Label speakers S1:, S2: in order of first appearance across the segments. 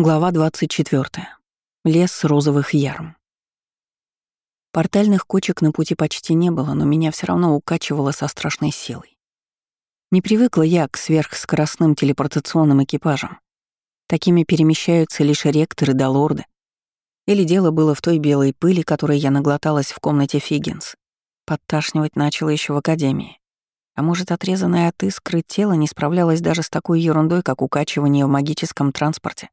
S1: Глава 24. Лес розовых ярм. Портальных кочек на пути почти не было, но меня все равно укачивало со страшной силой. Не привыкла я к сверхскоростным телепортационным экипажам. Такими перемещаются лишь ректоры да лорды. Или дело было в той белой пыли, которой я наглоталась в комнате Фиггинс. Подташнивать начала еще в академии. А может, отрезанное от искры тело не справлялось даже с такой ерундой, как укачивание в магическом транспорте.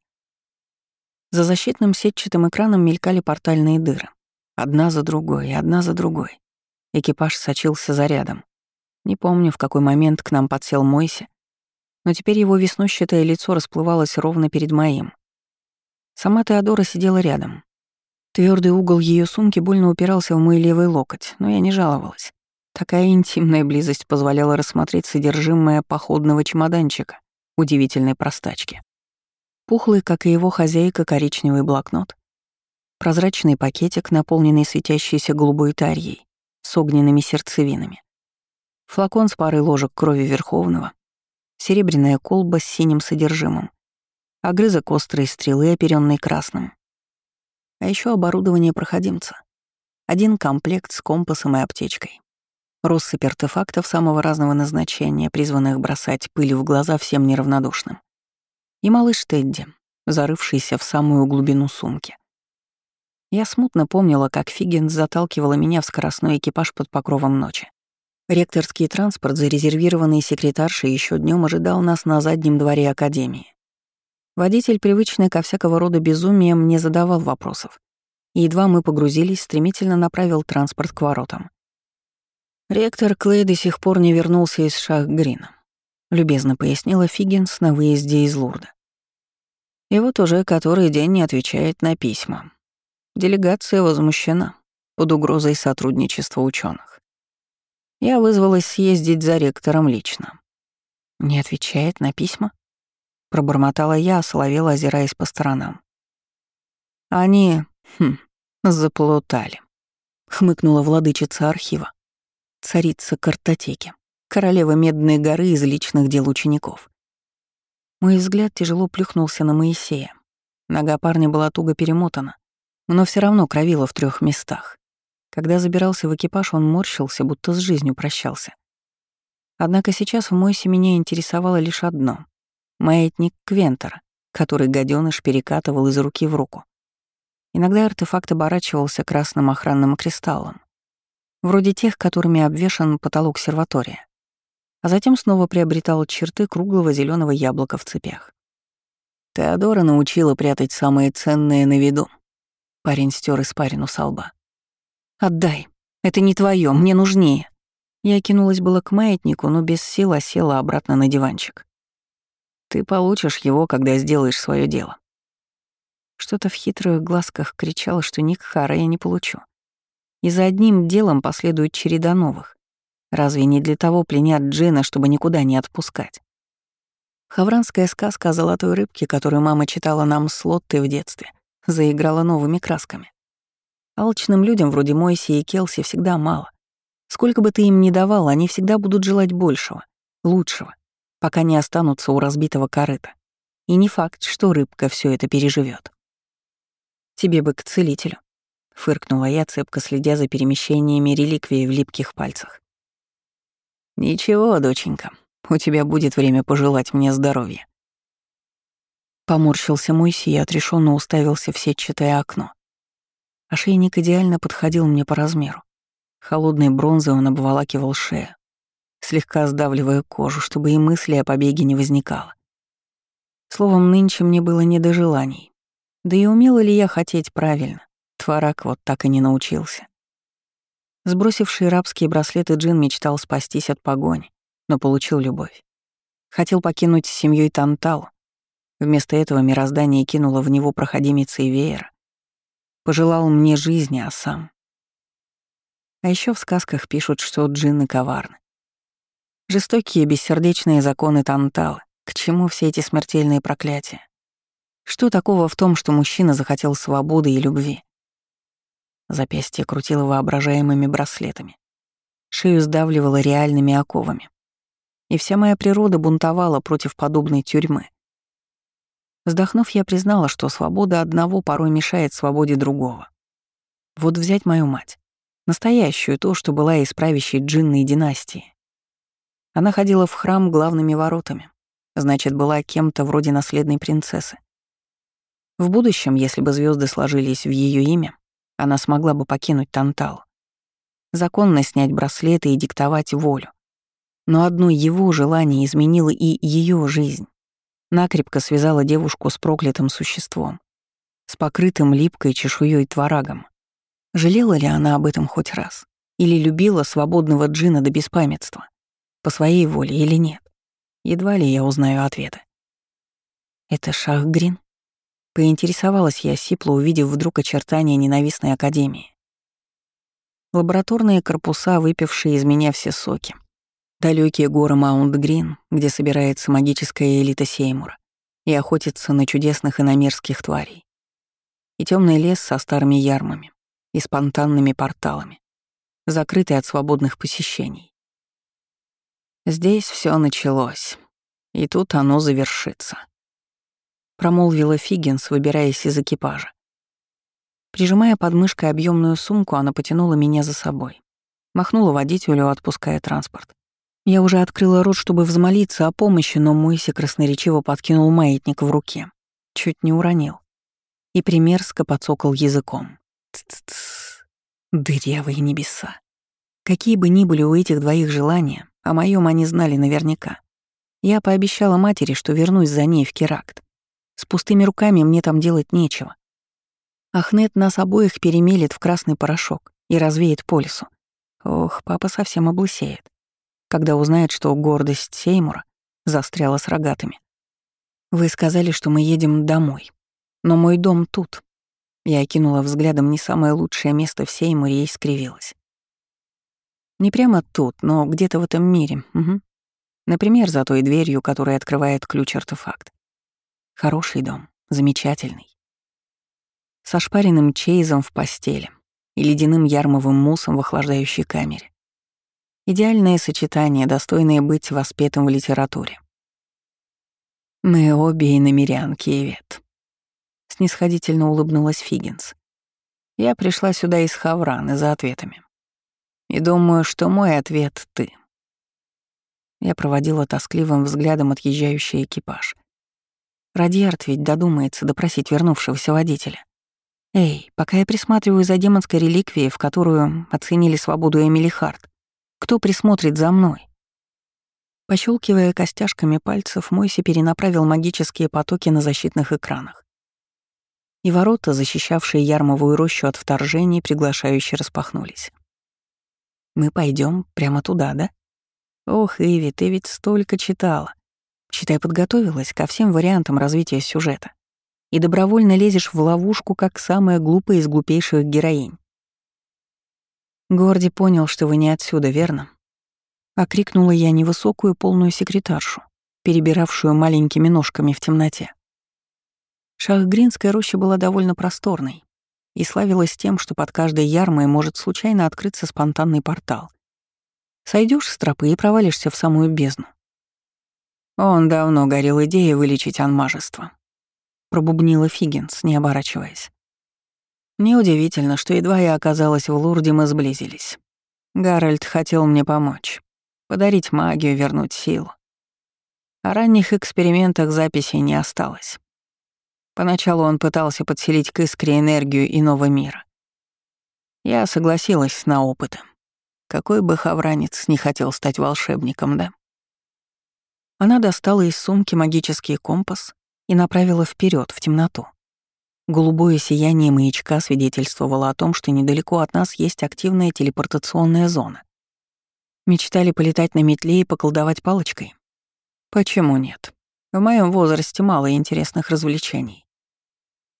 S1: За защитным сетчатым экраном мелькали портальные дыры. Одна за другой, одна за другой. Экипаж сочился зарядом. Не помню, в какой момент к нам подсел Мойси, но теперь его веснущатое лицо расплывалось ровно перед моим. Сама Теодора сидела рядом. Твердый угол ее сумки больно упирался в мой левый локоть, но я не жаловалась. Такая интимная близость позволяла рассмотреть содержимое походного чемоданчика удивительной простачки. Пухлый, как и его хозяйка, коричневый блокнот. Прозрачный пакетик, наполненный светящейся голубой тарьей с огненными сердцевинами. Флакон с парой ложек крови Верховного. Серебряная колба с синим содержимым. Огрызок острой стрелы, оперенной красным. А еще оборудование проходимца. Один комплект с компасом и аптечкой. Россыпь артефактов самого разного назначения, призванных бросать пыль в глаза всем неравнодушным и малыш Тедди, зарывшийся в самую глубину сумки. Я смутно помнила, как Фиггинс заталкивала меня в скоростной экипаж под покровом ночи. Ректорский транспорт, зарезервированный секретаршей, еще днем ожидал нас на заднем дворе Академии. Водитель, привычный ко всякого рода безумиям, не задавал вопросов. Едва мы погрузились, стремительно направил транспорт к воротам. Ректор Клей до сих пор не вернулся из Шах-Грина. — любезно пояснила Фиггинс на выезде из Лурда. И вот уже который день не отвечает на письма. Делегация возмущена под угрозой сотрудничества ученых. Я вызвалась съездить за ректором лично. «Не отвечает на письма?» Пробормотала я, соловела, озираясь по сторонам. «Они, хм, заплутали», — хмыкнула владычица архива, царица картотеки королева Медной горы из личных дел учеников. Мой взгляд тяжело плюхнулся на Моисея. Нога парня была туго перемотана, но все равно кровила в трех местах. Когда забирался в экипаж, он морщился, будто с жизнью прощался. Однако сейчас в Мойсе меня интересовало лишь одно — маятник Квентера, который гаденыш перекатывал из руки в руку. Иногда артефакт оборачивался красным охранным кристаллом, вроде тех, которыми обвешан потолок серватория а затем снова приобретал черты круглого зеленого яблока в цепях. Теодора научила прятать самые ценные на виду. Парень стер испарину со лба. «Отдай. Это не твое, мне нужнее». Я кинулась было к маятнику, но без сил осела обратно на диванчик. «Ты получишь его, когда сделаешь свое дело». Что-то в хитрых глазках кричало, что ник Хара я не получу. И за одним делом последует череда новых. Разве не для того пленят Джина, чтобы никуда не отпускать? Хавранская сказка о золотой рыбке, которую мама читала нам с Лоттой в детстве, заиграла новыми красками. Алчным людям вроде Мойси и Келси всегда мало. Сколько бы ты им ни давал, они всегда будут желать большего, лучшего, пока не останутся у разбитого корыта. И не факт, что рыбка все это переживет. «Тебе бы к целителю», — фыркнула я, цепко следя за перемещениями реликвии в липких пальцах. «Ничего, доченька, у тебя будет время пожелать мне здоровья». Поморщился Мойси и отрешенно уставился в сетчатое окно. Ошейник идеально подходил мне по размеру. Холодной бронзой он обволакивал шею, слегка сдавливая кожу, чтобы и мысли о побеге не возникало. Словом, нынче мне было не до желаний. Да и умела ли я хотеть правильно? Творак вот так и не научился. Сбросивший рабские браслеты Джин мечтал спастись от погони, но получил любовь. Хотел покинуть с семьей Тантал. Вместо этого мироздание кинуло в него проходимицы и веера. Пожелал мне жизни, а сам... А еще в сказках пишут, что джинны коварны. Жестокие бессердечные законы Танталы. К чему все эти смертельные проклятия? Что такого в том, что мужчина захотел свободы и любви? Запястье крутило воображаемыми браслетами. Шею сдавливало реальными оковами. И вся моя природа бунтовала против подобной тюрьмы. Вздохнув, я признала, что свобода одного порой мешает свободе другого. Вот взять мою мать. Настоящую, то, что была из правящей джинной династии. Она ходила в храм главными воротами. Значит, была кем-то вроде наследной принцессы. В будущем, если бы звезды сложились в ее имя, она смогла бы покинуть Тантал. Законно снять браслеты и диктовать волю. Но одно его желание изменило и ее жизнь. Накрепко связала девушку с проклятым существом, с покрытым липкой чешуей тварагом. Жалела ли она об этом хоть раз? Или любила свободного джина до беспамятства? По своей воле или нет? Едва ли я узнаю ответы. «Это Шахгрин?» Поинтересовалась я сипло, увидев вдруг очертания ненавистной академии. Лабораторные корпуса, выпившие из меня все соки. Далекие горы Маунт-Грин, где собирается магическая элита Сеймура и охотится на чудесных иномерских тварей. И темный лес со старыми ярмами и спонтанными порталами, закрытый от свободных посещений. Здесь все началось, и тут оно завершится промолвила Фиггинс, выбираясь из экипажа. Прижимая под мышкой объемную сумку, она потянула меня за собой. Махнула водителю, отпуская транспорт. Я уже открыла рот, чтобы взмолиться о помощи, но Мойси красноречиво подкинул маятник в руке. Чуть не уронил. И примерзко подсокал языком. Ц-ц-ц. Дырявые небеса. Какие бы ни были у этих двоих желания, о моем они знали наверняка. Я пообещала матери, что вернусь за ней в Керакт. С пустыми руками мне там делать нечего. Ахнет нас обоих перемелет в красный порошок и развеет по лесу. Ох, папа совсем облысеет, когда узнает, что гордость Сеймура застряла с рогатыми. Вы сказали, что мы едем домой. Но мой дом тут. Я окинула взглядом не самое лучшее место в Сеймуре и скривилась. Не прямо тут, но где-то в этом мире. Угу. Например, за той дверью, которая открывает ключ-артефакт. Хороший дом, замечательный. Со шпаренным чейзом в постели и ледяным ярмовым мусом в охлаждающей камере. Идеальное сочетание, достойное быть воспетым в литературе. Мы обе иномерянки, Ивет. Снисходительно улыбнулась Фиггинс. Я пришла сюда из Хавраны за ответами. И думаю, что мой ответ — ты. Я проводила тоскливым взглядом отъезжающий экипаж. Радиард ведь додумается допросить вернувшегося водителя. Эй, пока я присматриваю за демонской реликвией, в которую оценили свободу Эмили Харт, кто присмотрит за мной? Пощелкивая костяшками пальцев, Мойси перенаправил магические потоки на защитных экранах. И ворота, защищавшие ярмовую рощу от вторжений, приглашающе распахнулись. Мы пойдем прямо туда, да? Ох, Иви, ты ведь столько читала. Считай, подготовилась ко всем вариантам развития сюжета. И добровольно лезешь в ловушку, как самая глупая из глупейших героинь. Горди понял, что вы не отсюда, верно? Окрикнула я невысокую полную секретаршу, перебиравшую маленькими ножками в темноте. Шахгринская роща была довольно просторной и славилась тем, что под каждой ярмой может случайно открыться спонтанный портал. Сойдешь с тропы и провалишься в самую бездну. Он давно горел идеей вылечить анмажество. Пробубнила Фиггинс, не оборачиваясь. Неудивительно, что едва я оказалась в Лурде, мы сблизились. Гарольд хотел мне помочь, подарить магию, вернуть силу. О ранних экспериментах записей не осталось. Поначалу он пытался подселить к искре энергию иного мира. Я согласилась на опыты. Какой бы хавранец не хотел стать волшебником, да? Она достала из сумки магический компас и направила вперед в темноту. Голубое сияние маячка свидетельствовало о том, что недалеко от нас есть активная телепортационная зона. Мечтали полетать на метле и поколдовать палочкой? Почему нет? В моем возрасте мало интересных развлечений.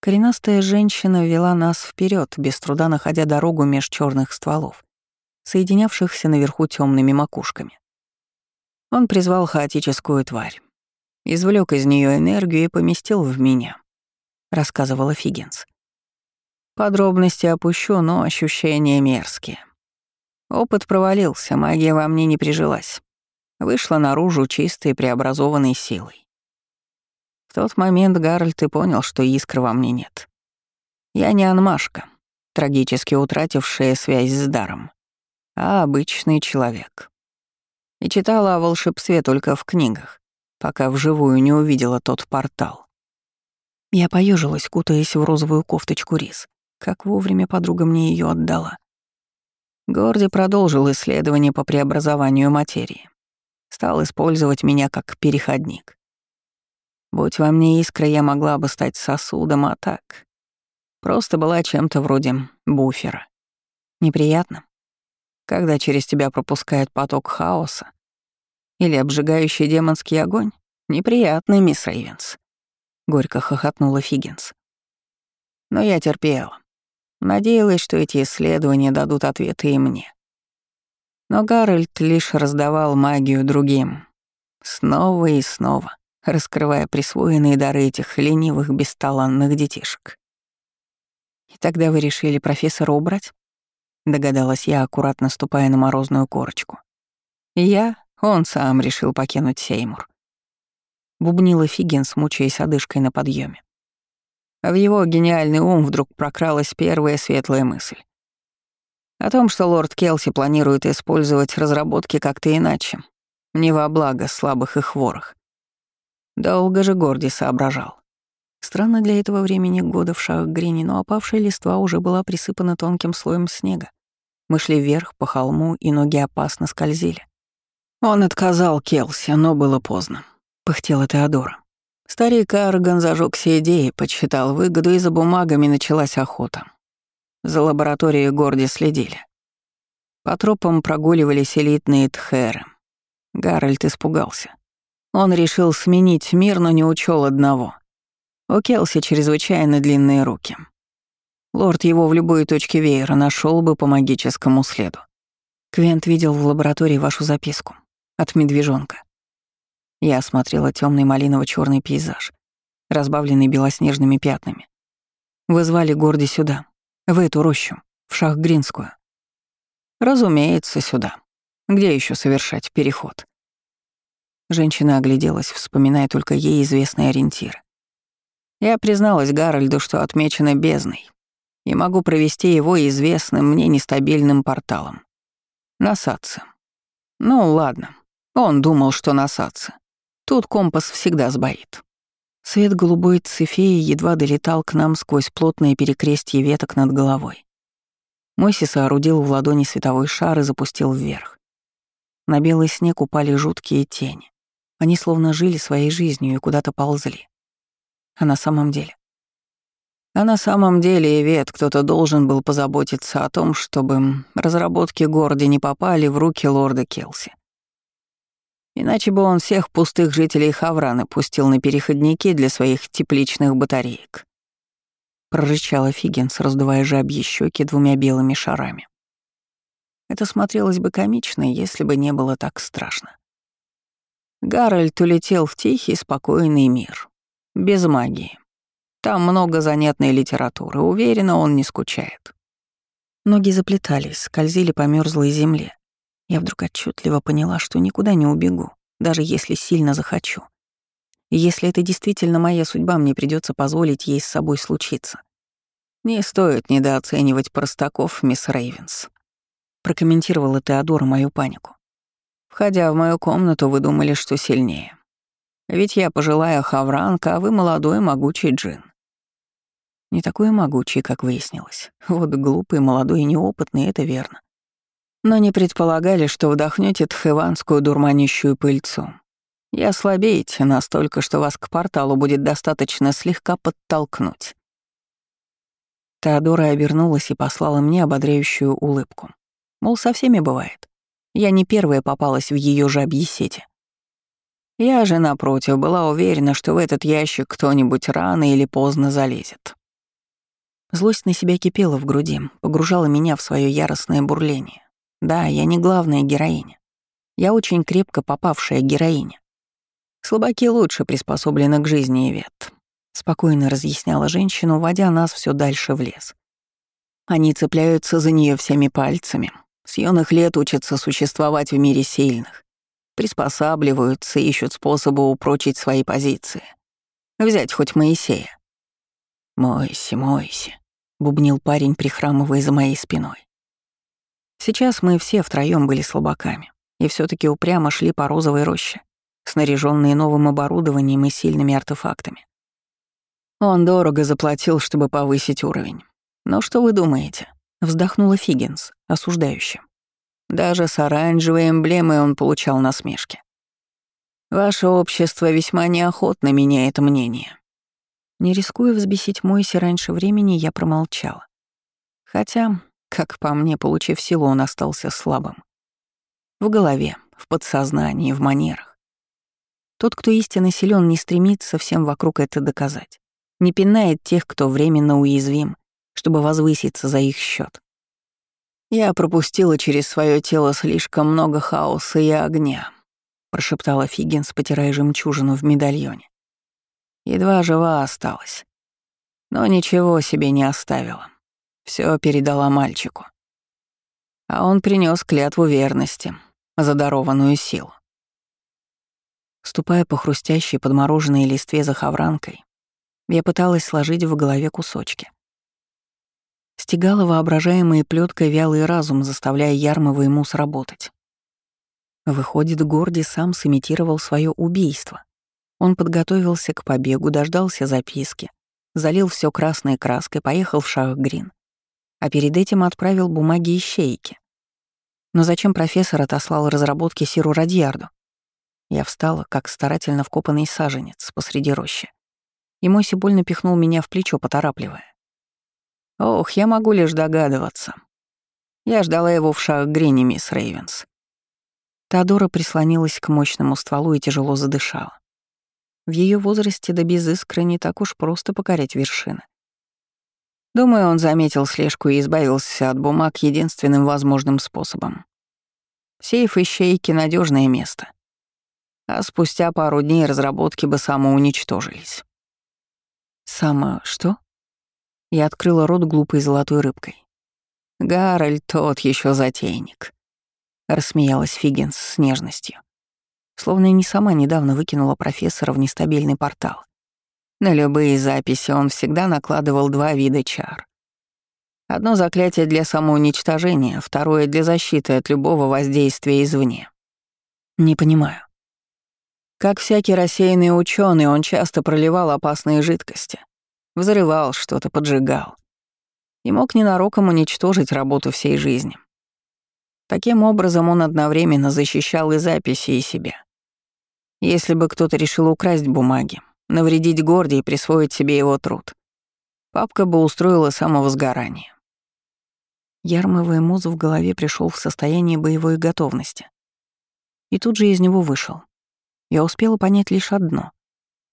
S1: Коренастая женщина вела нас вперед, без труда находя дорогу меж черных стволов, соединявшихся наверху темными макушками. Он призвал хаотическую тварь, извлек из нее энергию и поместил в меня, рассказывала Фигенс. Подробности опущу, но ощущения мерзкие. Опыт провалился, магия во мне не прижилась. Вышла наружу чистой преобразованной силой. В тот момент, Гарольд, ты понял, что искры во мне нет. Я не анмашка, трагически утратившая связь с даром, а обычный человек. И читала о волшебстве только в книгах, пока вживую не увидела тот портал. Я поежилась, кутаясь в розовую кофточку рис. Как вовремя подруга мне ее отдала. Горди продолжил исследование по преобразованию материи. Стал использовать меня как переходник. Будь во мне искра, я могла бы стать сосудом, а так... Просто была чем-то вроде буфера. Неприятно, когда через тебя пропускает поток хаоса или обжигающий демонский огонь. Неприятный, мисс Рейвенс. Горько хохотнула Фиггинс. Но я терпела. Надеялась, что эти исследования дадут ответы и мне. Но Гарольд лишь раздавал магию другим. Снова и снова, раскрывая присвоенные дары этих ленивых, бесталанных детишек. «И тогда вы решили профессора убрать?» Догадалась я, аккуратно ступая на морозную корочку. «Я? Он сам решил покинуть Сеймур». Бубнила Фиггинс, мучаясь одышкой на подъеме. В его гениальный ум вдруг прокралась первая светлая мысль. О том, что лорд Келси планирует использовать разработки как-то иначе, не во благо слабых и хворых. Долго же Горди соображал. Странно для этого времени года в шах Грини, но опавшая листва уже была присыпана тонким слоем снега. Мы шли вверх по холму, и ноги опасно скользили. Он отказал Келси, но было поздно. Пыхтела Теодора. Старик Арган зажегся идеей, подсчитал выгоду, и за бумагами началась охота. За лабораторией Горди следили. По тропам прогуливались элитные тхеры. Гарольд испугался. Он решил сменить мир, но не учел одного. У Келси чрезвычайно длинные руки. Лорд его в любой точке веера нашел бы по магическому следу. Квент видел в лаборатории вашу записку. От медвежонка. Я осмотрела темный малиново черный пейзаж, разбавленный белоснежными пятнами. Вы звали Горди сюда, в эту рощу, в Шахгринскую. Разумеется, сюда. Где еще совершать переход? Женщина огляделась, вспоминая только ей известные ориентиры. Я призналась Гарольду, что отмечена бездной, и могу провести его известным мне нестабильным порталом. Насаться. Ну, ладно. Он думал, что насаться. Тут компас всегда сбоит. Свет голубой цифеи едва долетал к нам сквозь плотные перекрестья веток над головой. Мойси соорудил в ладони световой шар и запустил вверх. На белый снег упали жуткие тени. Они словно жили своей жизнью и куда-то ползли. А на самом деле? А на самом деле, Ивет, кто-то должен был позаботиться о том, чтобы разработки города не попали в руки лорда Келси. Иначе бы он всех пустых жителей Хавраны пустил на переходники для своих тепличных батареек. Прорычала Фигенс, раздувая жабьи щеки двумя белыми шарами. Это смотрелось бы комично, если бы не было так страшно. Гарольд улетел в тихий, спокойный мир. Без магии. Там много занятной литературы, уверена, он не скучает. Ноги заплетались, скользили по мерзлой земле. Я вдруг отчетливо поняла, что никуда не убегу, даже если сильно захочу. Если это действительно моя судьба, мне придется позволить ей с собой случиться. Не стоит недооценивать простаков, мисс Рейвенс. Прокомментировала Теодора мою панику. Входя в мою комнату, вы думали, что сильнее. Ведь я пожилая хавранка, а вы молодой могучий джин. Не такой могучий, как выяснилось. Вот глупый, молодой и неопытный — это верно но не предполагали, что вдохнете тхеванскую дурманящую пыльцу. И ослабеете настолько, что вас к порталу будет достаточно слегка подтолкнуть. Теодора обернулась и послала мне ободряющую улыбку. Мол, со всеми бывает. Я не первая попалась в ее жабьи сети. Я же, напротив, была уверена, что в этот ящик кто-нибудь рано или поздно залезет. Злость на себя кипела в груди, погружала меня в свое яростное бурление. Да, я не главная героиня. Я очень крепко попавшая героиня. Слабаки лучше приспособлены к жизни, Ивет. Спокойно разъясняла женщина, уводя нас все дальше в лес. Они цепляются за нее всеми пальцами. С юных лет учатся существовать в мире сильных. Приспосабливаются, ищут способы упрочить свои позиции. Взять хоть Моисея». «Мойся, мойся», — бубнил парень, прихрамывая за моей спиной. Сейчас мы все втроем были слабаками и все таки упрямо шли по розовой роще, снаряженные новым оборудованием и сильными артефактами. Он дорого заплатил, чтобы повысить уровень. Но что вы думаете? Вздохнула Фиггинс, осуждающе. Даже с оранжевой эмблемой он получал насмешки. Ваше общество весьма неохотно меняет мнение. Не рискуя взбесить Мойси раньше времени, я промолчала. Хотя, как по мне, получив силу, он остался слабым. В голове, в подсознании, в манерах. Тот, кто истинно силен, не стремится всем вокруг это доказать. Не пинает тех, кто временно уязвим, чтобы возвыситься за их счет. Я пропустила через свое тело слишком много хаоса и огня, прошептала Фигинс, потирая жемчужину в медальоне. Едва жива осталась. Но ничего себе не оставила. Все передала мальчику. А он принес клятву верности, задарованную силу. Ступая по хрустящей подмороженной листве за хавранкой, я пыталась сложить в голове кусочки. Стегала воображаемой плеткой вялый разум, заставляя Ярмова ему сработать. Выходит, Горди сам сымитировал свое убийство. Он подготовился к побегу, дождался записки, залил все красной краской, поехал в Шахгрин, а перед этим отправил бумаги ищейки. Но зачем профессор отослал разработки Сиру Радьярду? Я встала, как старательно вкопанный саженец посреди рощи. И Моси больно пихнул меня в плечо, поторапливая. Ох, я могу лишь догадываться. Я ждала его в Шахгрине, мисс Рейвенс. Теодора прислонилась к мощному стволу и тяжело задышала. В ее возрасте до без искры не так уж просто покорять вершины. Думаю, он заметил слежку и избавился от бумаг единственным возможным способом. Сейф ищейки — надежное место. А спустя пару дней разработки бы самоуничтожились. «Само что?» Я открыла рот глупой золотой рыбкой. «Гарольд тот еще затейник», — рассмеялась Фиггинс с нежностью. Словно и не сама недавно выкинула профессора в нестабильный портал. На любые записи он всегда накладывал два вида чар. Одно заклятие для самоуничтожения, второе для защиты от любого воздействия извне. Не понимаю. Как всякий рассеянный ученый, он часто проливал опасные жидкости, взрывал что-то, поджигал и мог ненароком уничтожить работу всей жизни. Таким образом, он одновременно защищал и записи, и себя. Если бы кто-то решил украсть бумаги, навредить Горде и присвоить себе его труд. Папка бы устроила самовозгорание. Ярмовый мозг в голове пришел в состояние боевой готовности. И тут же из него вышел. Я успела понять лишь одно.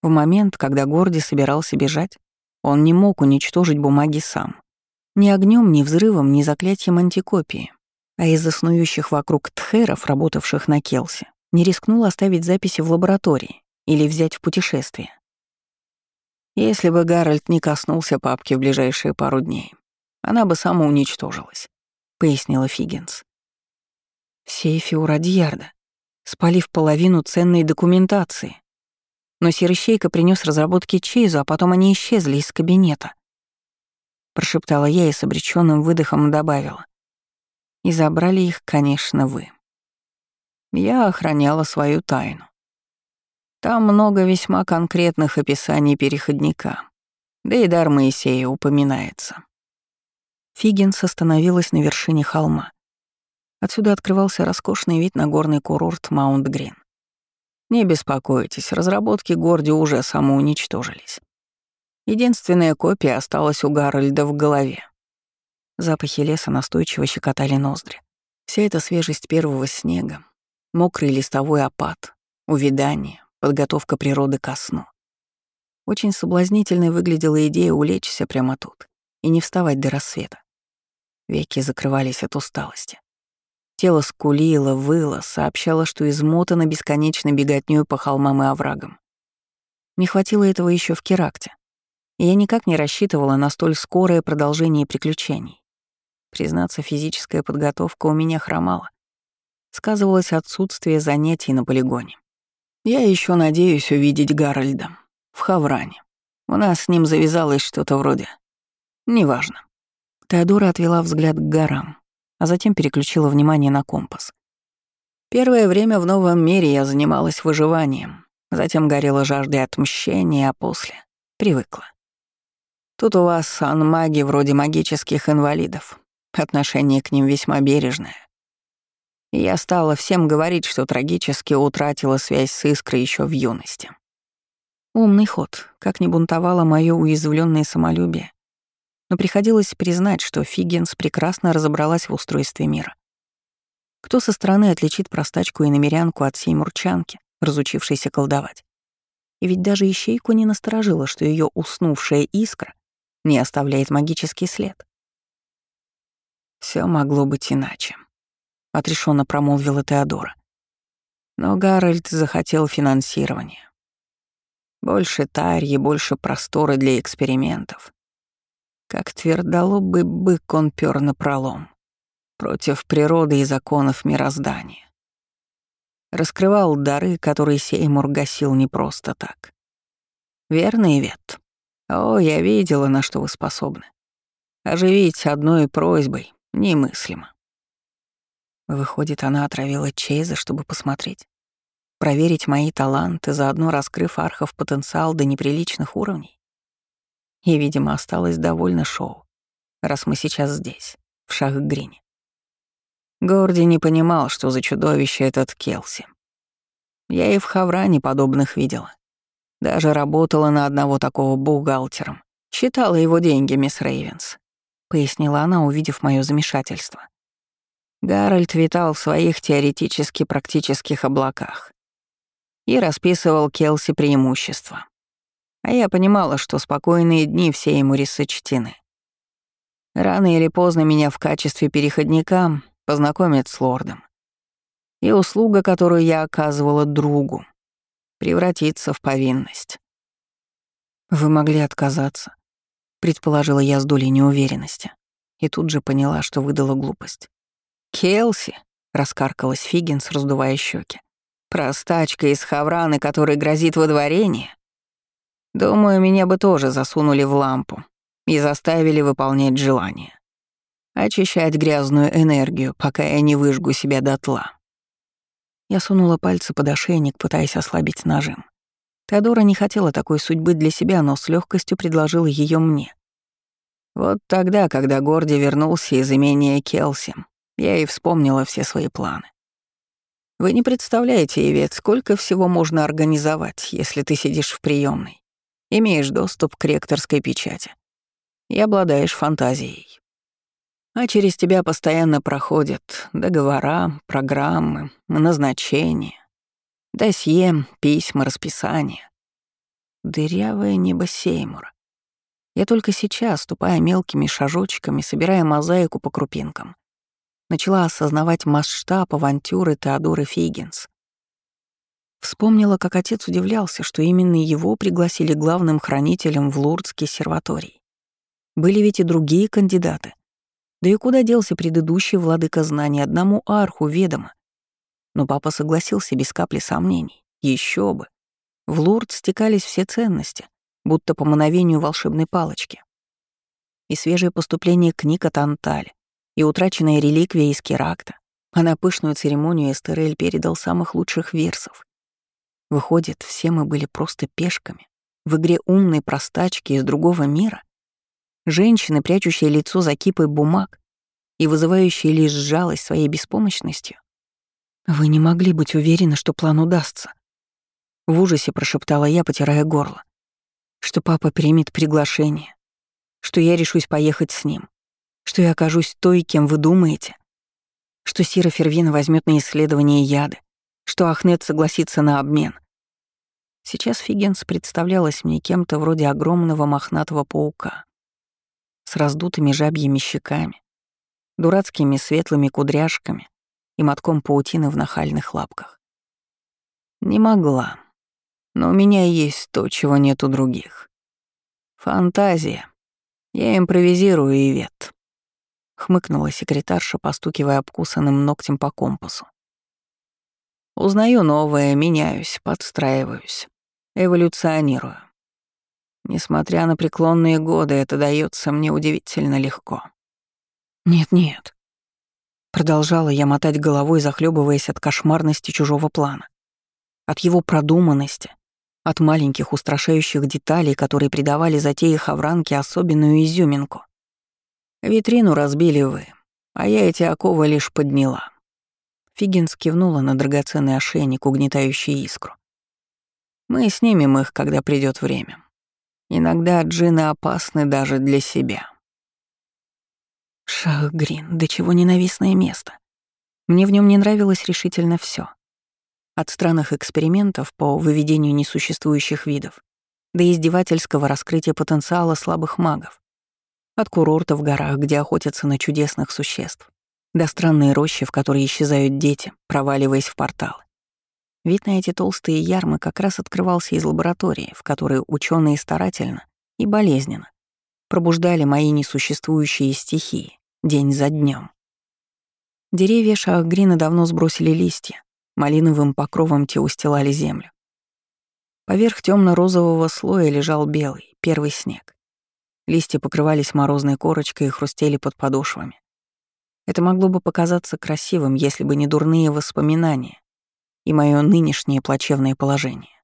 S1: В момент, когда Горди собирался бежать, он не мог уничтожить бумаги сам. Ни огнем, ни взрывом, ни заклятием антикопии. А из-за снующих вокруг тхеров, работавших на Келсе, не рискнул оставить записи в лаборатории или взять в путешествие. Если бы Гарольд не коснулся папки в ближайшие пару дней, она бы самоуничтожилась, — пояснила Фиггинс. В сейфе у Радьярда, спалив половину ценной документации. Но Серыщейка принес разработки Чейзу, а потом они исчезли из кабинета. Прошептала я и с обреченным выдохом добавила. И забрали их, конечно, вы. Я охраняла свою тайну. Там много весьма конкретных описаний переходника. Да и дар Моисея упоминается. Фигинс остановилась на вершине холма. Отсюда открывался роскошный вид на горный курорт Маунт-Грин. Не беспокойтесь, разработки Горди уже самоуничтожились. Единственная копия осталась у Гарольда в голове. Запахи леса настойчиво щекотали ноздри. Вся эта свежесть первого снега, мокрый листовой опад, увядание, подготовка природы ко сну. Очень соблазнительной выглядела идея улечься прямо тут и не вставать до рассвета. Веки закрывались от усталости. Тело скулило, выло, сообщало, что измотано бесконечно беготнёй по холмам и оврагам. Не хватило этого еще в Керакте. И я никак не рассчитывала на столь скорое продолжение приключений. Признаться, физическая подготовка у меня хромала. Сказывалось отсутствие занятий на полигоне. Я еще надеюсь увидеть Гарольда в Хавране. У нас с ним завязалось что-то вроде... Неважно. Теодора отвела взгляд к горам, а затем переключила внимание на компас. Первое время в новом мире я занималась выживанием, затем горела жаждой отмщения, а после привыкла. Тут у вас анмаги вроде магических инвалидов. Отношение к ним весьма бережное. Я стала всем говорить, что трагически утратила связь с искрой еще в юности. Умный ход, как не бунтовало мое уязвленное самолюбие. Но приходилось признать, что Фиггинс прекрасно разобралась в устройстве мира. Кто со стороны отличит простачку и намерянку от сей мурчанки, разучившейся колдовать? И ведь даже ищейку не насторожила, что ее уснувшая искра не оставляет магический след. Все могло быть иначе, отрешенно промолвила Теодора. Но Гарольд захотел финансирования. Больше тарьи, больше простора для экспериментов. Как твердолобый бык он пёр на пролом против природы и законов мироздания. Раскрывал дары, которые Сеймур гасил не просто так. Верно, Ивет? О, я видела, на что вы способны. Оживить одной просьбой немыслимо. Выходит, она отравила Чейза, чтобы посмотреть. Проверить мои таланты, заодно раскрыв архов потенциал до неприличных уровней. И, видимо, осталось довольно шоу, раз мы сейчас здесь, в Шах-Грине. Горди не понимал, что за чудовище этот Келси. Я и в Хавране подобных видела. Даже работала на одного такого бухгалтером. Считала его деньги, мисс Рейвенс», — пояснила она, увидев мое замешательство. Гарольд витал в своих теоретически-практических облаках и расписывал Келси преимущества. А я понимала, что спокойные дни все ему рисочтены. Рано или поздно меня в качестве переходника познакомят с лордом. И услуга, которую я оказывала другу, превратится в повинность. «Вы могли отказаться», — предположила я с долей неуверенности, и тут же поняла, что выдала глупость. «Келси», — раскаркалась Фиггинс, раздувая щеки, «простачка из Хавраны, которой грозит выдворение? Думаю, меня бы тоже засунули в лампу и заставили выполнять желание. Очищать грязную энергию, пока я не выжгу себя дотла». Я сунула пальцы под ошейник, пытаясь ослабить нажим. Теодора не хотела такой судьбы для себя, но с легкостью предложила ее мне. Вот тогда, когда Горди вернулся из имения Келси, я и вспомнила все свои планы. Вы не представляете, Ивет, сколько всего можно организовать, если ты сидишь в приемной, имеешь доступ к ректорской печати и обладаешь фантазией. А через тебя постоянно проходят договора, программы, назначения, досье, письма, расписания. Дырявое небо Сеймура. Я только сейчас, ступая мелкими шажочками, собирая мозаику по крупинкам, начала осознавать масштаб авантюры Теодоры Фиггинс. Вспомнила, как отец удивлялся, что именно его пригласили главным хранителем в Лурдский серваторий. Были ведь и другие кандидаты — да и куда делся предыдущий владыка знаний, одному арху ведомо. Но папа согласился без капли сомнений. Еще бы. В Лурд стекались все ценности, будто по мановению волшебной палочки. И свежее поступление книг от Анталь, и утраченная реликвия из Керакта, а на пышную церемонию Эстерель передал самых лучших версов. Выходит, все мы были просто пешками в игре умной простачки из другого мира, Женщины, прячущие лицо за кипой бумаг и вызывающие лишь жалость своей беспомощностью. «Вы не могли быть уверены, что план удастся?» В ужасе прошептала я, потирая горло. «Что папа примет приглашение, что я решусь поехать с ним, что я окажусь той, кем вы думаете, что Сира Фервина возьмет на исследование яды, что Ахнет согласится на обмен. Сейчас Фигенс представлялась мне кем-то вроде огромного мохнатого паука, с раздутыми жабьими щеками, дурацкими светлыми кудряшками и мотком паутины в нахальных лапках. Не могла. Но у меня есть то, чего нет у других. Фантазия. Я импровизирую и вет. Хмыкнула секретарша, постукивая обкусанным ногтем по компасу. Узнаю новое, меняюсь, подстраиваюсь, эволюционирую. Несмотря на преклонные годы, это дается мне удивительно легко. Нет-нет. Продолжала я мотать головой, захлебываясь от кошмарности чужого плана. От его продуманности, от маленьких устрашающих деталей, которые придавали затее Хавранке особенную изюминку. Витрину разбили вы, а я эти оковы лишь подняла. Фигинс кивнула на драгоценный ошейник, угнетающий искру. Мы снимем их, когда придет время. Иногда джины опасны даже для себя. Шахгрин, до чего ненавистное место. Мне в нем не нравилось решительно все. От странных экспериментов по выведению несуществующих видов до издевательского раскрытия потенциала слабых магов. От курорта в горах, где охотятся на чудесных существ, до странной рощи, в которой исчезают дети, проваливаясь в порталы. Вид на эти толстые ярмы как раз открывался из лаборатории, в которой ученые старательно и болезненно пробуждали мои несуществующие стихии день за днем. Деревья Шахгрина давно сбросили листья, малиновым покровом те устилали землю. Поверх темно розового слоя лежал белый, первый снег. Листья покрывались морозной корочкой и хрустели под подошвами. Это могло бы показаться красивым, если бы не дурные воспоминания и мое нынешнее плачевное положение.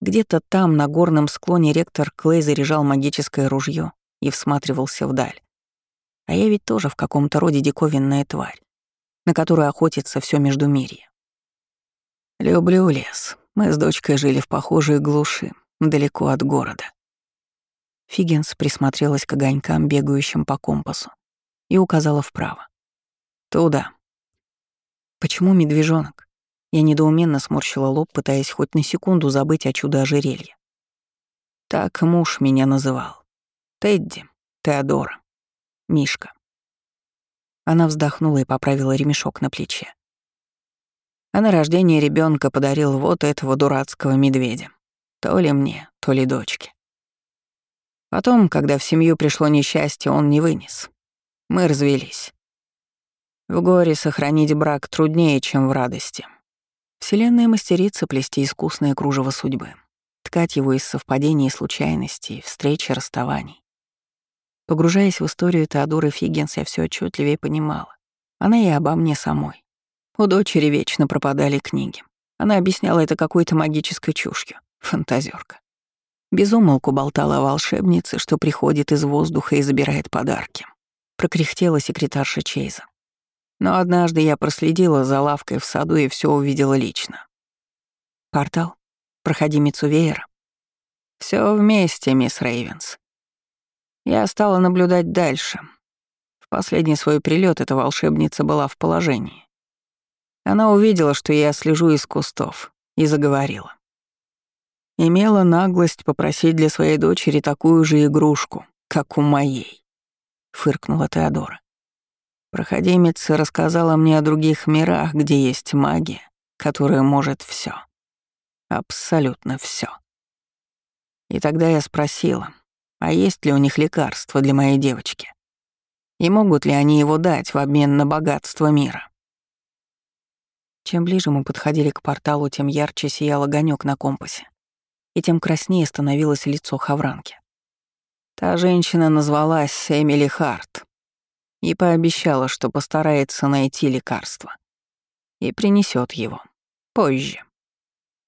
S1: Где-то там, на горном склоне, ректор Клей заряжал магическое ружье и всматривался вдаль. А я ведь тоже в каком-то роде диковинная тварь, на которую охотится все Междумирье. Люблю лес. Мы с дочкой жили в похожей глуши, далеко от города. Фигенс присмотрелась к огонькам, бегающим по компасу, и указала вправо. «Туда». «Почему медвежонок?» Я недоуменно сморщила лоб, пытаясь хоть на секунду забыть о чудо ожерелья. Так муж меня называл. Тедди, Теодора, Мишка. Она вздохнула и поправила ремешок на плече. А на рождение ребенка подарил вот этого дурацкого медведя. То ли мне, то ли дочке. Потом, когда в семью пришло несчастье, он не вынес. Мы развелись. В горе сохранить брак труднее, чем в радости. Вселенная мастерица плести искусное кружево судьбы, ткать его из совпадений и случайностей, встреч и расставаний. Погружаясь в историю Теодоры Фигенс, я все отчетливее понимала. Она и обо мне самой. У дочери вечно пропадали книги. Она объясняла это какой-то магической чушью. Фантазерка. Безумолку болтала о волшебнице, что приходит из воздуха и забирает подарки. Прокряхтела секретарша Чейза. Но однажды я проследила за лавкой в саду и все увидела лично. Портал? Проходимицу веера? Все вместе, мисс Рейвенс. Я стала наблюдать дальше. В последний свой прилет эта волшебница была в положении. Она увидела, что я слежу из кустов, и заговорила имела наглость попросить для своей дочери такую же игрушку, как у моей», — фыркнула Теодора. Проходимец рассказала мне о других мирах, где есть магия, которая может все, Абсолютно все. И тогда я спросила, а есть ли у них лекарство для моей девочки? И могут ли они его дать в обмен на богатство мира? Чем ближе мы подходили к порталу, тем ярче сиял огонек на компасе и тем краснее становилось лицо Хавранки. Та женщина назвалась Эмили Харт и пообещала, что постарается найти лекарство и принесет его позже.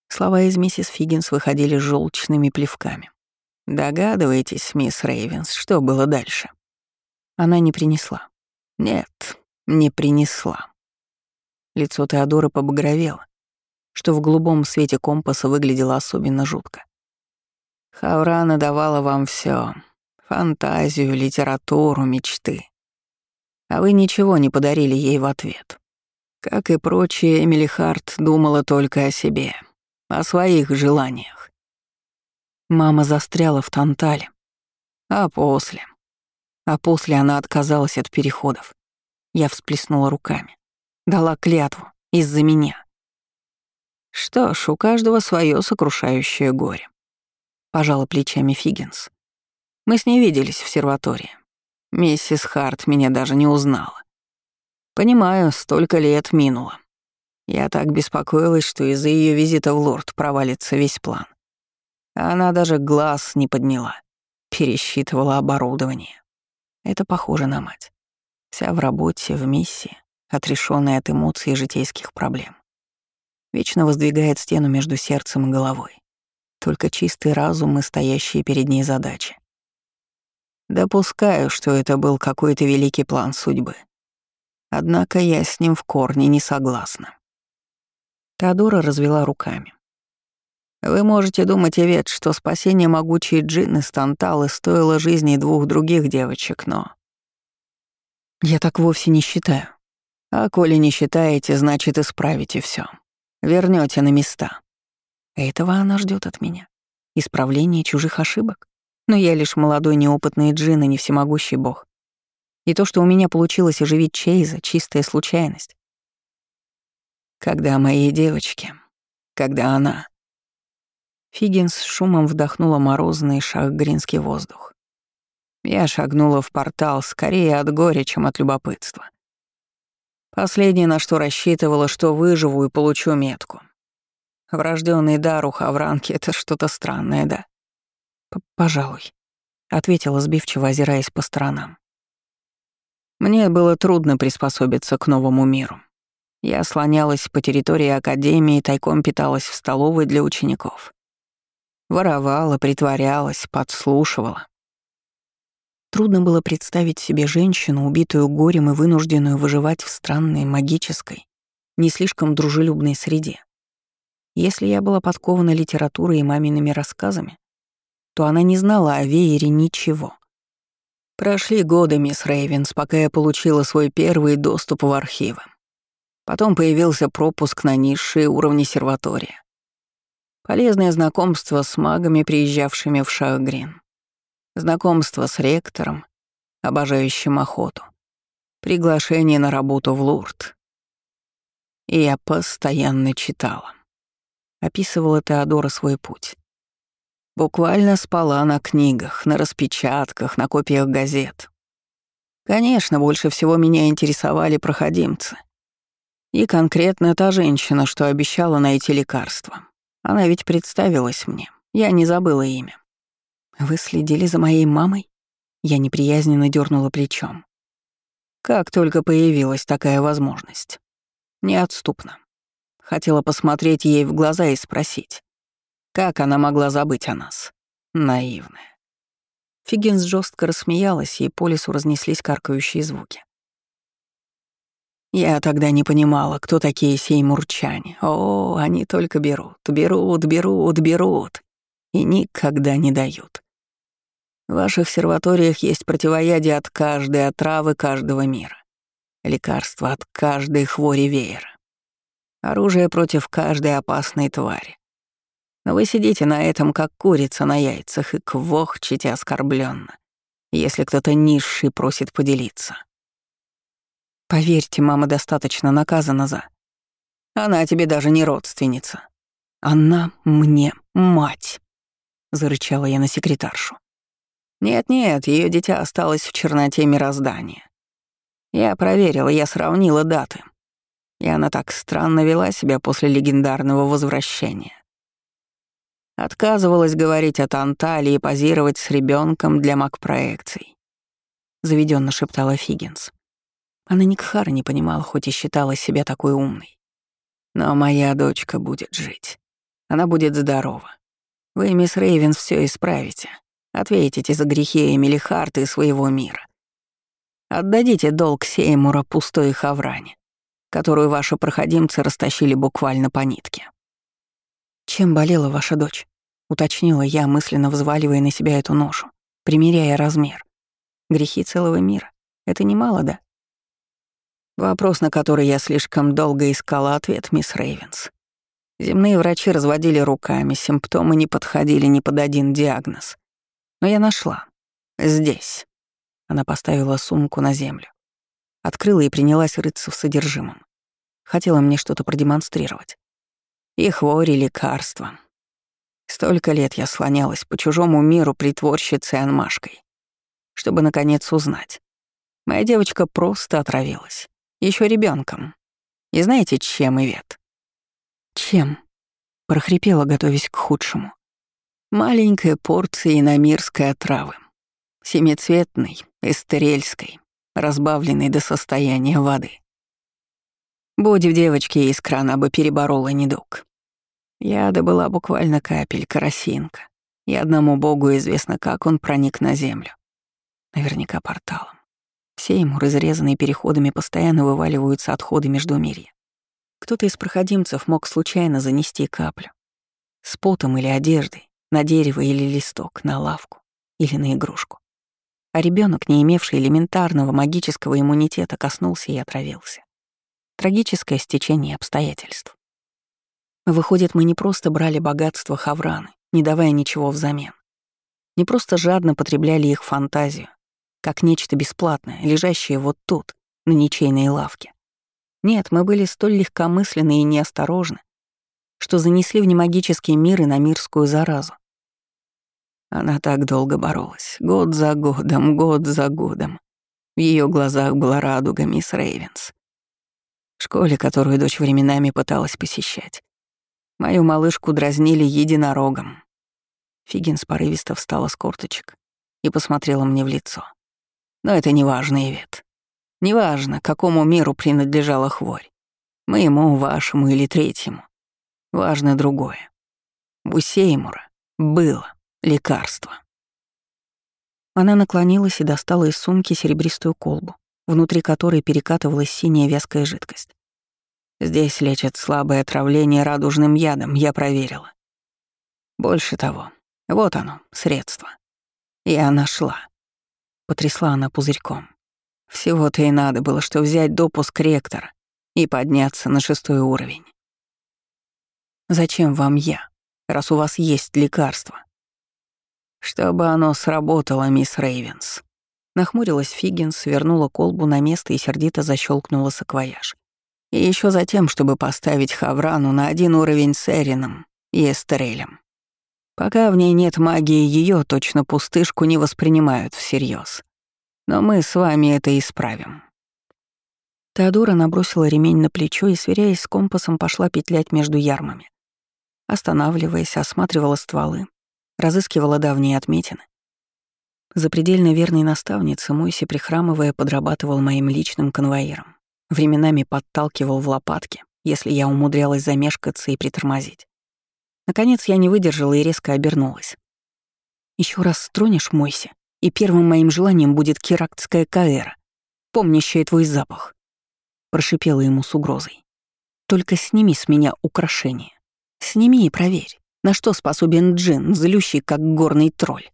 S1: Слова из миссис Фиггинс выходили желчными плевками. «Догадываетесь, мисс Рейвенс, что было дальше?» Она не принесла. Нет, не принесла. Лицо Теодора побагровело, что в голубом свете компаса выглядело особенно жутко. Хаврана давала вам все: фантазию, литературу, мечты. А вы ничего не подарили ей в ответ. Как и прочие, Эмили Харт думала только о себе, о своих желаниях. Мама застряла в Тантале. А после? А после она отказалась от переходов. Я всплеснула руками. Дала клятву из-за меня. Что ж, у каждого свое сокрушающее горе. Пожала плечами Фиггинс. Мы с ней виделись в серватории. Миссис Харт меня даже не узнала. Понимаю, столько лет минуло. Я так беспокоилась, что из-за ее визита в лорд провалится весь план. Она даже глаз не подняла, пересчитывала оборудование. Это похоже на мать. Вся в работе, в миссии, отрешенная от эмоций и житейских проблем. Вечно воздвигает стену между сердцем и головой. Только чистый разум и стоящие перед ней задачи. Допускаю, что это был какой-то великий план судьбы. Однако я с ним в корне не согласна. Теодора развела руками. Вы можете думать, Ивет, что спасение могучей Джины Станталы стоило жизни двух других девочек, но... Я так вовсе не считаю. А коли не считаете, значит, исправите все. Вернете на места. Этого она ждет от меня. Исправление чужих ошибок. Но я лишь молодой неопытный джин и не всемогущий бог. И то, что у меня получилось оживить Чейза, — чистая случайность. Когда мои девочки, когда она... Фиггинс с шумом вдохнула морозный шахгринский воздух. Я шагнула в портал скорее от горя, чем от любопытства. Последнее, на что рассчитывала, что выживу и получу метку. Врожденный дар у Хавранки — это что-то странное, да? П «Пожалуй», — ответила сбивчиво, озираясь по сторонам. Мне было трудно приспособиться к новому миру. Я слонялась по территории Академии, тайком питалась в столовой для учеников. Воровала, притворялась, подслушивала. Трудно было представить себе женщину, убитую горем и вынужденную выживать в странной, магической, не слишком дружелюбной среде. Если я была подкована литературой и мамиными рассказами, то она не знала о веере ничего. Прошли годы, мисс Рейвенс, пока я получила свой первый доступ в архивы. Потом появился пропуск на низшие уровни серватория. Полезное знакомство с магами, приезжавшими в Шахгрин. Знакомство с ректором, обожающим охоту. Приглашение на работу в Лурд. И я постоянно читала. Описывала Теодора свой путь. Буквально спала на книгах, на распечатках, на копиях газет. Конечно, больше всего меня интересовали проходимцы. И конкретно та женщина, что обещала найти лекарство. Она ведь представилась мне. Я не забыла имя. «Вы следили за моей мамой?» Я неприязненно дернула плечом. Как только появилась такая возможность. Неотступно. Хотела посмотреть ей в глаза и спросить. Как она могла забыть о нас? Наивная. Фиггинс жестко рассмеялась, и по лесу разнеслись каркающие звуки. Я тогда не понимала, кто такие сеймурчане. О, они только берут, берут, берут, берут. И никогда не дают. В ваших серваториях есть противоядие от каждой отравы каждого мира. Лекарство от каждой хвори веера. Оружие против каждой опасной твари. Но вы сидите на этом, как курица на яйцах, и квохчете оскорбленно, если кто-то низший просит поделиться. Поверьте, мама достаточно наказана за... Она тебе даже не родственница. Она мне мать, зарычала я на секретаршу. Нет-нет, ее дитя осталось в черноте мироздания. Я проверила, я сравнила даты. И она так странно вела себя после легендарного возвращения. Отказывалась говорить о Тантале и позировать с ребенком для маг-проекций. Заведенно шептала Фигинс. Она Никхара не понимала, хоть и считала себя такой умной. Но моя дочка будет жить. Она будет здорова. Вы, мисс Рейвенс, все исправите. Ответите за грехи Эмили Харт и своего мира. Отдадите долг Сеймура пустой хавране, которую ваши проходимцы растащили буквально по нитке. Чем болела ваша дочь? уточнила я, мысленно взваливая на себя эту ношу, примеряя размер. Грехи целого мира. Это немало, да? Вопрос, на который я слишком долго искала ответ, мисс Рейвенс. Земные врачи разводили руками, симптомы не подходили ни под один диагноз. Но я нашла. Здесь. Она поставила сумку на землю. Открыла и принялась рыться в содержимом. Хотела мне что-то продемонстрировать. И хвори лекарства, Столько лет я слонялась по чужому миру притворщицей Анмашкой, чтобы наконец узнать. Моя девочка просто отравилась. еще ребенком. И знаете, чем, Ивет? Чем? прохрипела, готовясь к худшему. Маленькая порция иномирской отравы. Семицветной, эстерельской, разбавленной до состояния воды. Будь в девочке из крана бы переборола недуг. Яда была буквально капелька, росинка. И одному богу известно, как он проник на землю. Наверняка порталом. Все ему, разрезанные переходами, постоянно вываливаются отходы между мирья. Кто-то из проходимцев мог случайно занести каплю. С потом или одеждой, на дерево или листок, на лавку или на игрушку. А ребенок, не имевший элементарного магического иммунитета, коснулся и отравился. Трагическое стечение обстоятельств. Выходит, мы не просто брали богатство Хавраны, не давая ничего взамен. Не просто жадно потребляли их фантазию, как нечто бесплатное, лежащее вот тут, на ничейной лавке. Нет, мы были столь легкомысленны и неосторожны, что занесли в немагический мир и на мирскую заразу. Она так долго боролась, год за годом, год за годом. В ее глазах была радуга мисс Рейвенс. В школе, которую дочь временами пыталась посещать. Мою малышку дразнили единорогом. Фигинс порывисто встала с корточек и посмотрела мне в лицо. Но это не важно, Ивет. Неважно, какому миру принадлежала хворь. Моему, вашему или третьему. Важно другое. У Сеймура было лекарство. Она наклонилась и достала из сумки серебристую колбу, внутри которой перекатывалась синяя вязкая жидкость. Здесь лечат слабое отравление радужным ядом, я проверила. Больше того, вот оно, средство. Я нашла. Потрясла она пузырьком. Всего-то и надо было, что взять допуск ректора и подняться на шестой уровень. Зачем вам я, раз у вас есть лекарство? Чтобы оно сработало, мисс Рейвенс. Нахмурилась Фиггинс, вернула колбу на место и сердито защелкнула саквояж. И еще затем, чтобы поставить Хаврану на один уровень с Эрином и Эстерелем. Пока в ней нет магии, ее точно пустышку не воспринимают всерьез. Но мы с вами это исправим. Теодора набросила ремень на плечо и, сверяясь с компасом, пошла петлять между ярмами. Останавливаясь, осматривала стволы, разыскивала давние отметины. Запредельно верной наставнице Мойси, прихрамывая, подрабатывал моим личным конвоиром. Временами подталкивал в лопатки, если я умудрялась замешкаться и притормозить. Наконец я не выдержала и резко обернулась. Еще раз стронешь, Мойси, и первым моим желанием будет керактская каэра, помнящая твой запах. Прошипела ему с угрозой. Только сними с меня украшение. Сними и проверь, на что способен джин, злющий, как горный тролль.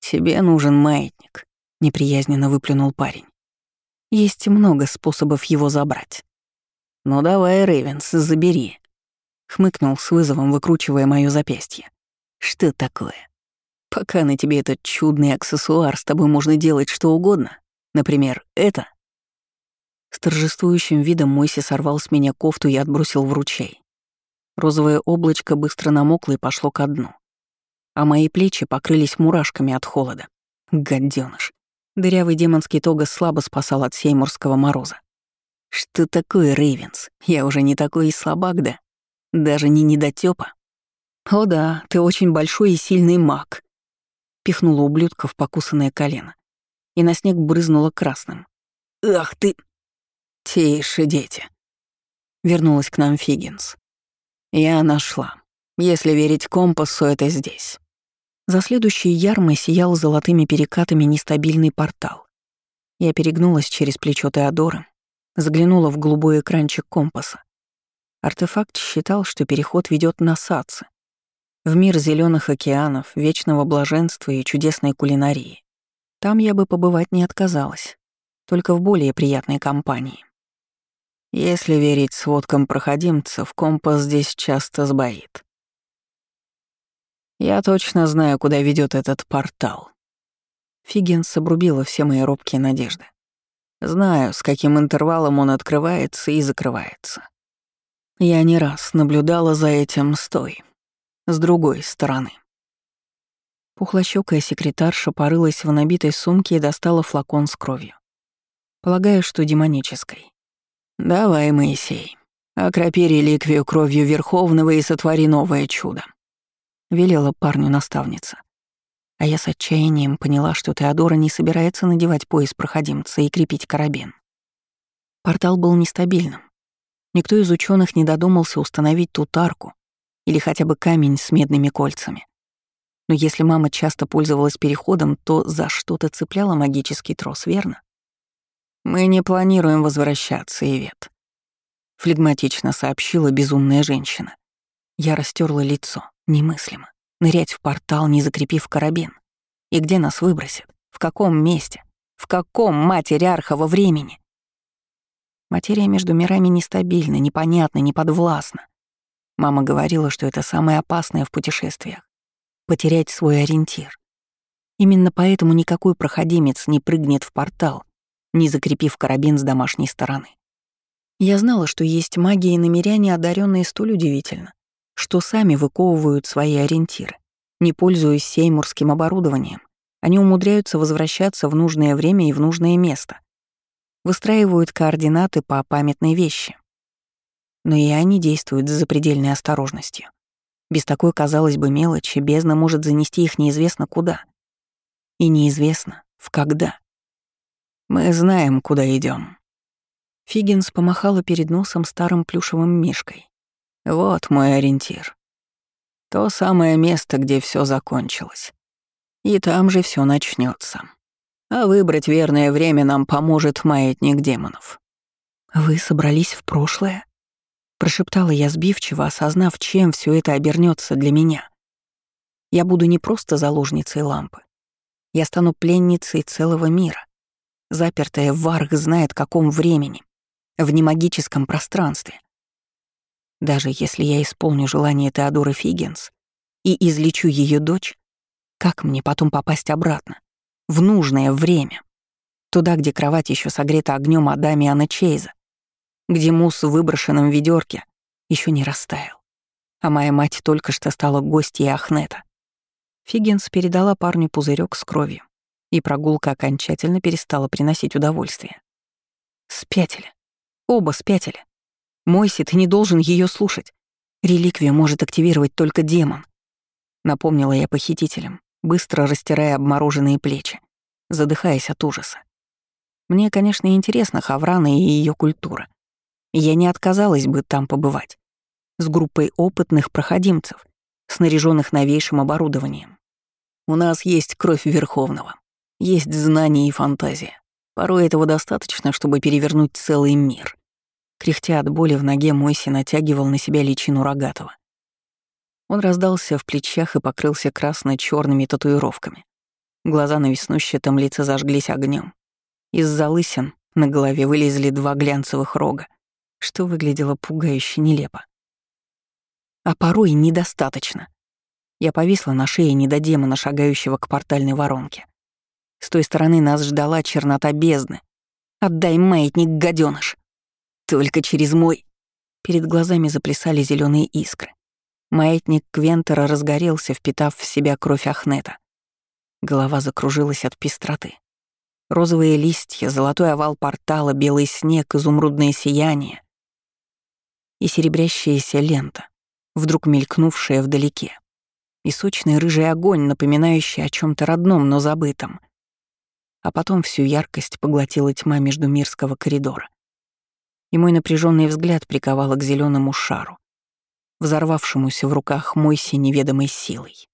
S1: «Тебе нужен маятник», — неприязненно выплюнул парень. «Есть много способов его забрать». «Ну давай, Рейвенс, забери», — хмыкнул с вызовом, выкручивая моё запястье. «Что такое? Пока на тебе этот чудный аксессуар, с тобой можно делать что угодно. Например, это». С торжествующим видом Мойси сорвал с меня кофту и отбросил в ручей. Розовое облачко быстро намокло и пошло ко дну. А мои плечи покрылись мурашками от холода. Гадёныш. Дырявый демонский тога слабо спасал от сеймурского мороза. Что такое, Рейвенс? Я уже не такой и слабак, да? Даже не недотёпа. О да, ты очень большой и сильный маг. Пихнула ублюдка в покусанное колено. И на снег брызнула красным. Ах ты! Тише, дети. Вернулась к нам Фигинс. Я нашла. Если верить компасу, это здесь. За следующей ярмой сиял золотыми перекатами нестабильный портал. Я перегнулась через плечо Теодора, заглянула в голубой экранчик компаса. Артефакт считал, что переход ведет на Сацы, в мир зеленых океанов, вечного блаженства и чудесной кулинарии. Там я бы побывать не отказалась, только в более приятной компании. Если верить сводкам проходимцев, компас здесь часто сбоит. Я точно знаю, куда ведет этот портал. Фигенс обрубила все мои робкие надежды. Знаю, с каким интервалом он открывается и закрывается. Я не раз наблюдала за этим стой, с другой стороны. Пухлощёкая секретарша порылась в набитой сумке и достала флакон с кровью. Полагаю, что демонической. «Давай, Моисей, окропи реликвию кровью Верховного и сотвори новое чудо». — велела парню наставница. А я с отчаянием поняла, что Теодора не собирается надевать пояс проходимца и крепить карабин. Портал был нестабильным. Никто из ученых не додумался установить тут арку или хотя бы камень с медными кольцами. Но если мама часто пользовалась переходом, то за что-то цепляла магический трос, верно? «Мы не планируем возвращаться, Ивет», — флегматично сообщила безумная женщина. Я растерла лицо, немыслимо. Нырять в портал, не закрепив карабин. И где нас выбросят? В каком месте? В каком, матери Архова, времени? Материя между мирами нестабильна, непонятна, неподвластна. Мама говорила, что это самое опасное в путешествиях — потерять свой ориентир. Именно поэтому никакой проходимец не прыгнет в портал, не закрепив карабин с домашней стороны. Я знала, что есть маги и намеряне, одаренные столь удивительно, что сами выковывают свои ориентиры. Не пользуясь сеймурским оборудованием, они умудряются возвращаться в нужное время и в нужное место. Выстраивают координаты по памятной вещи. Но и они действуют с запредельной осторожностью. Без такой, казалось бы, мелочи бездна может занести их неизвестно куда. И неизвестно, в когда. Мы знаем, куда идем. Фигинс помахала перед носом старым плюшевым мишкой. Вот мой ориентир. То самое место, где все закончилось. И там же все начнется. А выбрать верное время нам поможет маятник демонов. Вы собрались в прошлое? Прошептала я сбивчиво, осознав, чем все это обернется для меня. Я буду не просто заложницей лампы. Я стану пленницей целого мира, запертая в варх знает каком времени, в немагическом пространстве. Даже если я исполню желание Теодоры Фигенс и излечу ее дочь, как мне потом попасть обратно? В нужное время. Туда, где кровать еще согрета огнем Адамиана Чейза, где мусс в выброшенном ведерке еще не растаял. А моя мать только что стала гостьей Ахнета. Фигенс передала парню пузырек с кровью, и прогулка окончательно перестала приносить удовольствие. Спятили. Оба спятили. Мойси, ты не должен ее слушать. Реликвию может активировать только демон. Напомнила я похитителям, быстро растирая обмороженные плечи, задыхаясь от ужаса. Мне, конечно, интересна Хаврана и ее культура. Я не отказалась бы там побывать. С группой опытных проходимцев, снаряженных новейшим оборудованием. У нас есть кровь Верховного, есть знания и фантазия. Порой этого достаточно, чтобы перевернуть целый мир. Кряхтя от боли в ноге, Мойси натягивал на себя личину рогатого. Он раздался в плечах и покрылся красно черными татуировками. Глаза на веснущатом лице зажглись огнем. Из залысин на голове вылезли два глянцевых рога, что выглядело пугающе нелепо. А порой недостаточно. Я повисла на шее недодемона, шагающего к портальной воронке. С той стороны нас ждала чернота бездны. «Отдай маятник, гаденыш! Только через мой...» Перед глазами заплясали зеленые искры. Маятник Квентера разгорелся, впитав в себя кровь Ахнета. Голова закружилась от пестроты. Розовые листья, золотой овал портала, белый снег, изумрудное сияние и серебрящаяся лента, вдруг мелькнувшая вдалеке, и сочный рыжий огонь, напоминающий о чем то родном, но забытом. А потом всю яркость поглотила тьма между мирского коридора и мой напряженный взгляд приковало к зеленому шару, взорвавшемуся в руках Мойси неведомой силой.